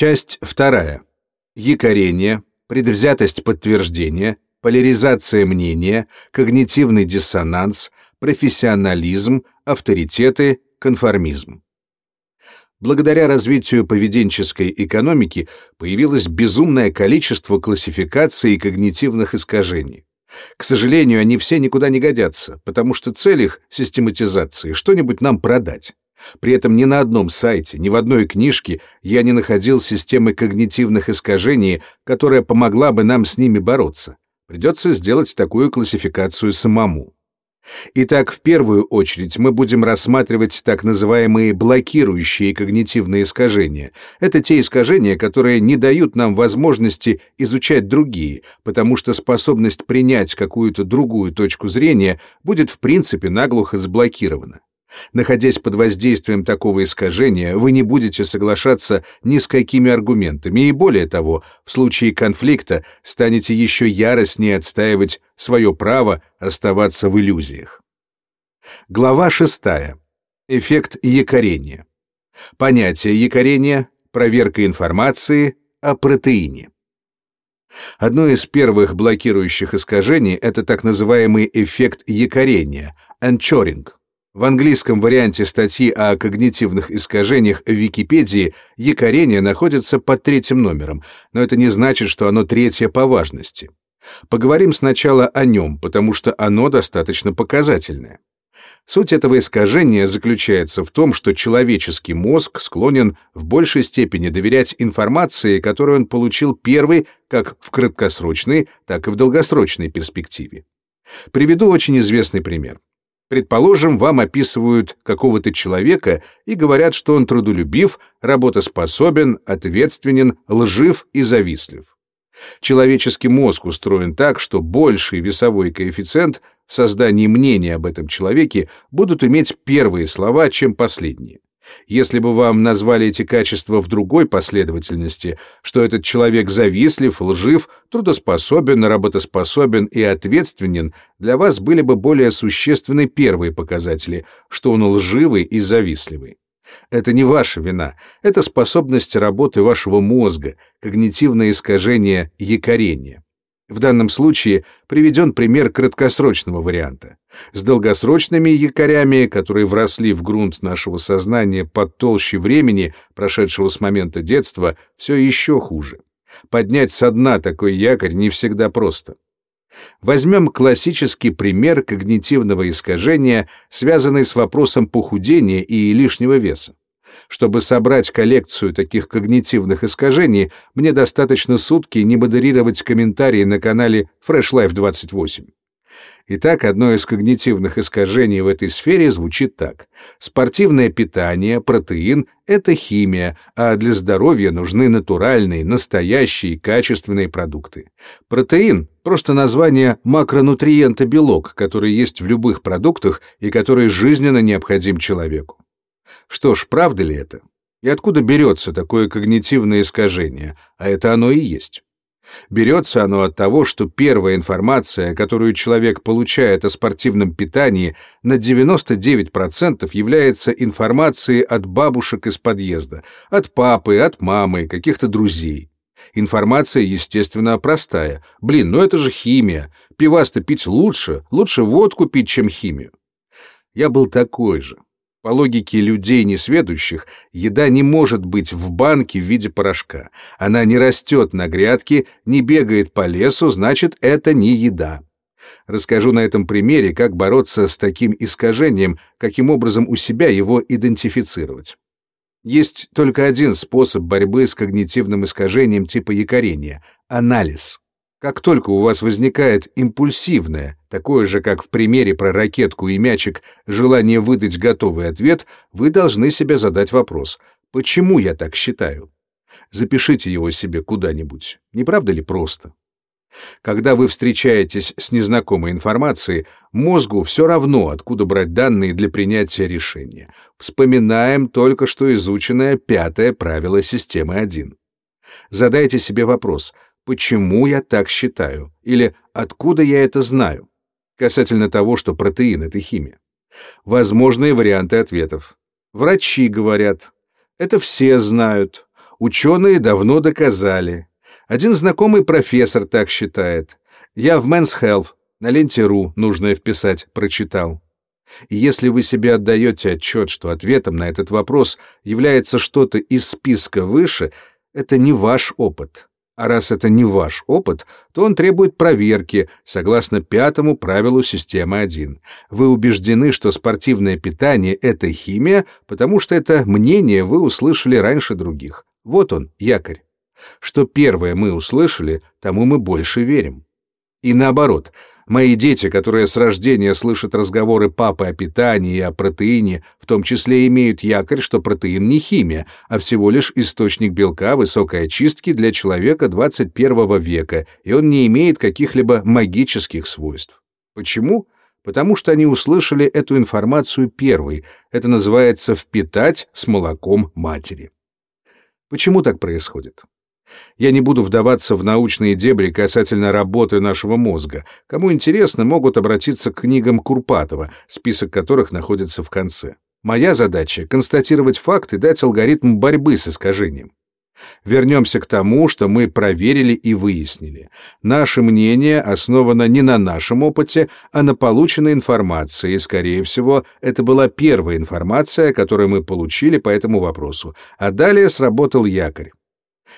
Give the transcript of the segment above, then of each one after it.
Часть вторая. Якорение, предвзятость подтверждения, поляризация мнения, когнитивный диссонанс, профессионализм, авторитеты, конформизм. Благодаря развитию поведенческой экономики появилось безумное количество классификаций и когнитивных искажений. К сожалению, они все никуда не годятся, потому что цель их систематизации — что-нибудь нам продать. При этом ни на одном сайте, ни в одной книжке я не находил системы когнитивных искажений, которая помогла бы нам с ними бороться. Придется сделать такую классификацию самому. Итак, в первую очередь мы будем рассматривать так называемые блокирующие когнитивные искажения. Это те искажения, которые не дают нам возможности изучать другие, потому что способность принять какую-то другую точку зрения будет в принципе наглухо заблокирована. Находясь под воздействием такого искажения, вы не будете соглашаться ни с какими аргументами, и более того, в случае конфликта станете еще яростнее отстаивать свое право оставаться в иллюзиях. Глава 6. Эффект якорения. Понятие якорения, проверка информации о протеине. Одно из первых блокирующих искажений — это так называемый эффект якорения, анчоринг. В английском варианте статьи о когнитивных искажениях в Википедии якорение находится под третьим номером, но это не значит, что оно третье по важности. Поговорим сначала о нем, потому что оно достаточно показательное. Суть этого искажения заключается в том, что человеческий мозг склонен в большей степени доверять информации, которую он получил первый как в краткосрочной, так и в долгосрочной перспективе. Приведу очень известный пример. Предположим, вам описывают какого-то человека и говорят, что он трудолюбив, работоспособен, ответственен, лжив и завистлив. Человеческий мозг устроен так, что больший весовой коэффициент в создании мнения об этом человеке будут иметь первые слова, чем последние. Если бы вам назвали эти качества в другой последовательности, что этот человек завистлив, лжив, трудоспособен, работоспособен и ответственен, для вас были бы более существенны первые показатели, что он лживый и завистливый. Это не ваша вина, это способность работы вашего мозга, когнитивное искажение якорения. В данном случае приведен пример краткосрочного варианта. С долгосрочными якорями, которые вросли в грунт нашего сознания под толще времени, прошедшего с момента детства, все еще хуже. Поднять со дна такой якорь не всегда просто. Возьмем классический пример когнитивного искажения, связанный с вопросом похудения и лишнего веса. Чтобы собрать коллекцию таких когнитивных искажений, мне достаточно сутки не модерировать комментарии на канале Fresh Life 28. Итак, одно из когнитивных искажений в этой сфере звучит так. Спортивное питание, протеин — это химия, а для здоровья нужны натуральные, настоящие, качественные продукты. Протеин — просто название макронутриента белок, который есть в любых продуктах и который жизненно необходим человеку. Что ж, правда ли это? И откуда берется такое когнитивное искажение? А это оно и есть. Берется оно от того, что первая информация, которую человек получает о спортивном питании, на 99% является информацией от бабушек из подъезда, от папы, от мамы, каких-то друзей. Информация, естественно, простая. Блин, ну это же химия. Пивас-то пить лучше, лучше водку пить, чем химию. Я был такой же. По логике людей несведущих, еда не может быть в банке в виде порошка. Она не растет на грядке, не бегает по лесу, значит, это не еда. Расскажу на этом примере, как бороться с таким искажением, каким образом у себя его идентифицировать. Есть только один способ борьбы с когнитивным искажением типа якорения — анализ. Как только у вас возникает импульсивное, такое же, как в примере про ракетку и мячик, желание выдать готовый ответ, вы должны себе задать вопрос «Почему я так считаю?» Запишите его себе куда-нибудь. Не правда ли просто? Когда вы встречаетесь с незнакомой информацией, мозгу все равно, откуда брать данные для принятия решения. Вспоминаем только что изученное пятое правило системы 1. Задайте себе вопрос — почему я так считаю, или откуда я это знаю, касательно того, что протеин — это химия. Возможные варианты ответов. Врачи говорят, это все знают, Ученые давно доказали. Один знакомый профессор так считает. Я в Men's Health на ленте .ру нужное вписать прочитал. И если вы себе отдаете отчет, что ответом на этот вопрос является что-то из списка выше, это не ваш опыт. А раз это не ваш опыт, то он требует проверки, согласно пятому правилу системы 1. Вы убеждены, что спортивное питание — это химия, потому что это мнение вы услышали раньше других. Вот он, якорь. Что первое мы услышали, тому мы больше верим. И наоборот — Мои дети, которые с рождения слышат разговоры папы о питании и о протеине, в том числе имеют якорь, что протеин не химия, а всего лишь источник белка высокой очистки для человека 21 века, и он не имеет каких-либо магических свойств. Почему? Потому что они услышали эту информацию первой. Это называется «впитать с молоком матери». Почему так происходит? Я не буду вдаваться в научные дебри касательно работы нашего мозга. Кому интересно, могут обратиться к книгам Курпатова, список которых находится в конце. Моя задача — констатировать факт и дать алгоритм борьбы с искажением. Вернемся к тому, что мы проверили и выяснили. Наше мнение основано не на нашем опыте, а на полученной информации, и, скорее всего, это была первая информация, которую мы получили по этому вопросу. А далее сработал якорь.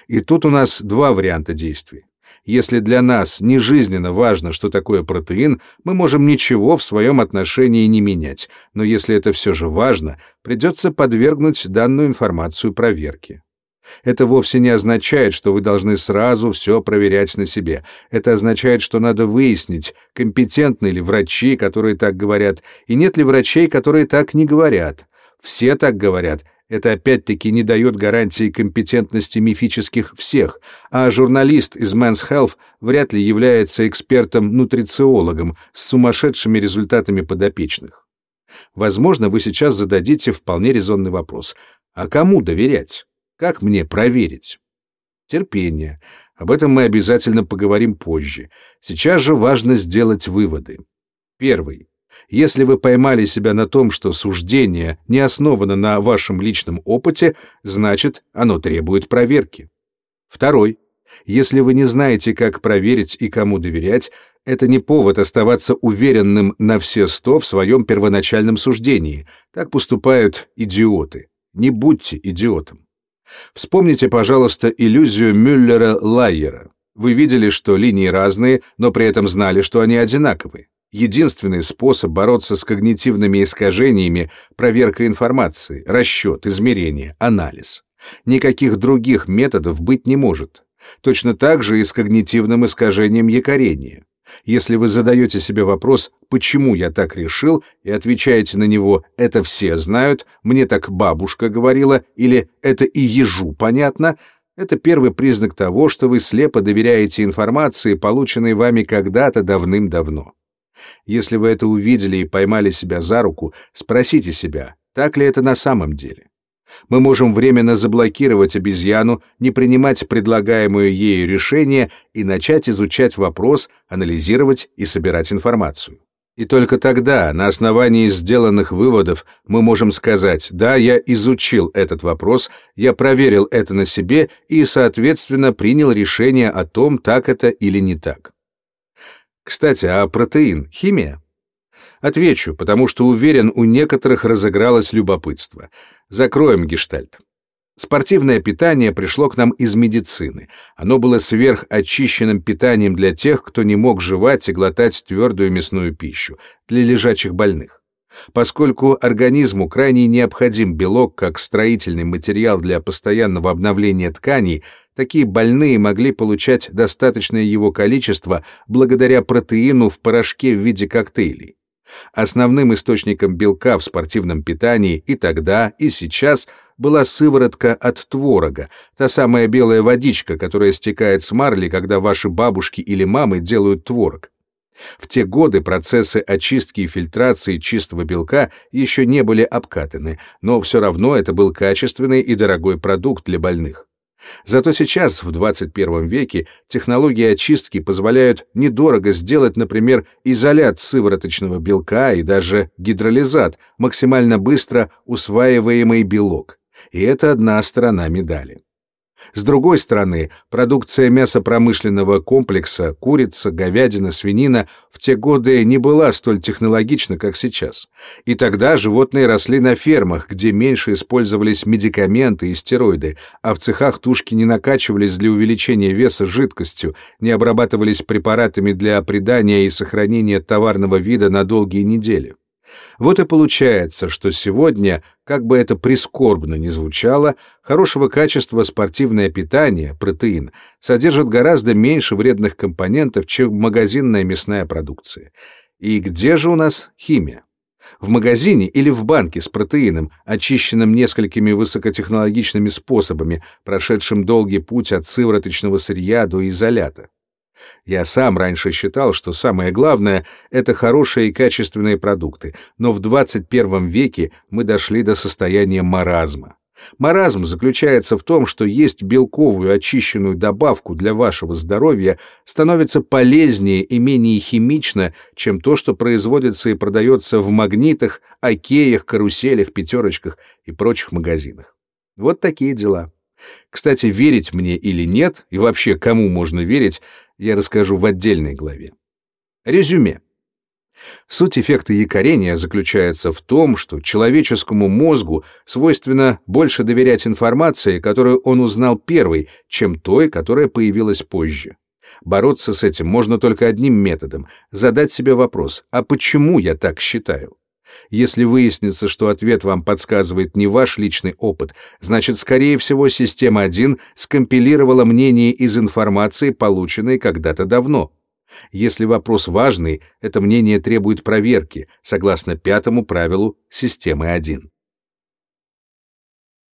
И тут у нас два варианта действий. Если для нас не жизненно важно, что такое протеин, мы можем ничего в своем отношении не менять, но если это все же важно, придется подвергнуть данную информацию проверке. Это вовсе не означает, что вы должны сразу все проверять на себе. Это означает, что надо выяснить, компетентны ли врачи, которые так говорят, и нет ли врачей, которые так не говорят. Все так говорят, это опять-таки не дает гарантии компетентности мифических всех, а журналист из Men's Health вряд ли является экспертом-нутрициологом с сумасшедшими результатами подопечных. Возможно, вы сейчас зададите вполне резонный вопрос. А кому доверять? Как мне проверить? Терпение. Об этом мы обязательно поговорим позже. Сейчас же важно сделать выводы. Первый. Если вы поймали себя на том, что суждение не основано на вашем личном опыте, значит, оно требует проверки. Второй. Если вы не знаете, как проверить и кому доверять, это не повод оставаться уверенным на все сто в своем первоначальном суждении. Так поступают идиоты. Не будьте идиотом. Вспомните, пожалуйста, иллюзию Мюллера-Лайера. Вы видели, что линии разные, но при этом знали, что они одинаковые. Единственный способ бороться с когнитивными искажениями — проверка информации, расчет, измерение, анализ. Никаких других методов быть не может. Точно так же и с когнитивным искажением якорения. Если вы задаете себе вопрос «почему я так решил?» и отвечаете на него «это все знают», «мне так бабушка говорила» или «это и ежу понятно», это первый признак того, что вы слепо доверяете информации, полученной вами когда-то давным-давно. Если вы это увидели и поймали себя за руку, спросите себя, так ли это на самом деле. Мы можем временно заблокировать обезьяну, не принимать предлагаемое ею решение и начать изучать вопрос, анализировать и собирать информацию. И только тогда, на основании сделанных выводов, мы можем сказать, да, я изучил этот вопрос, я проверил это на себе и, соответственно, принял решение о том, так это или не так. Кстати, а протеин — химия? Отвечу, потому что уверен, у некоторых разыгралось любопытство. Закроем гештальт. Спортивное питание пришло к нам из медицины. Оно было сверхочищенным питанием для тех, кто не мог жевать и глотать твердую мясную пищу, для лежачих больных. Поскольку организму крайне необходим белок как строительный материал для постоянного обновления тканей, такие больные могли получать достаточное его количество благодаря протеину в порошке в виде коктейлей. Основным источником белка в спортивном питании и тогда, и сейчас была сыворотка от творога, та самая белая водичка, которая стекает с марли, когда ваши бабушки или мамы делают творог. В те годы процессы очистки и фильтрации чистого белка еще не были обкатаны, но все равно это был качественный и дорогой продукт для больных. Зато сейчас, в 21 веке, технологии очистки позволяют недорого сделать, например, изолят сывороточного белка и даже гидролизат, максимально быстро усваиваемый белок. И это одна сторона медали. С другой стороны, продукция мясопромышленного комплекса, курица, говядина, свинина в те годы не была столь технологична, как сейчас. И тогда животные росли на фермах, где меньше использовались медикаменты и стероиды, а в цехах тушки не накачивались для увеличения веса жидкостью, не обрабатывались препаратами для придания и сохранения товарного вида на долгие недели. Вот и получается, что сегодня, как бы это прискорбно ни звучало, хорошего качества спортивное питание, протеин, содержит гораздо меньше вредных компонентов, чем магазинная мясная продукция. И где же у нас химия? В магазине или в банке с протеином, очищенным несколькими высокотехнологичными способами, прошедшим долгий путь от сывороточного сырья до изолята. Я сам раньше считал, что самое главное — это хорошие и качественные продукты, но в 21 веке мы дошли до состояния маразма. Маразм заключается в том, что есть белковую очищенную добавку для вашего здоровья становится полезнее и менее химично, чем то, что производится и продается в магнитах, океях, каруселях, пятерочках и прочих магазинах. Вот такие дела. Кстати, верить мне или нет, и вообще кому можно верить, я расскажу в отдельной главе. Резюме. Суть эффекта якорения заключается в том, что человеческому мозгу свойственно больше доверять информации, которую он узнал первой, чем той, которая появилась позже. Бороться с этим можно только одним методом — задать себе вопрос «А почему я так считаю?». Если выяснится, что ответ вам подсказывает не ваш личный опыт, значит, скорее всего, система 1 скомпилировала мнение из информации, полученной когда-то давно. Если вопрос важный, это мнение требует проверки, согласно пятому правилу системы 1.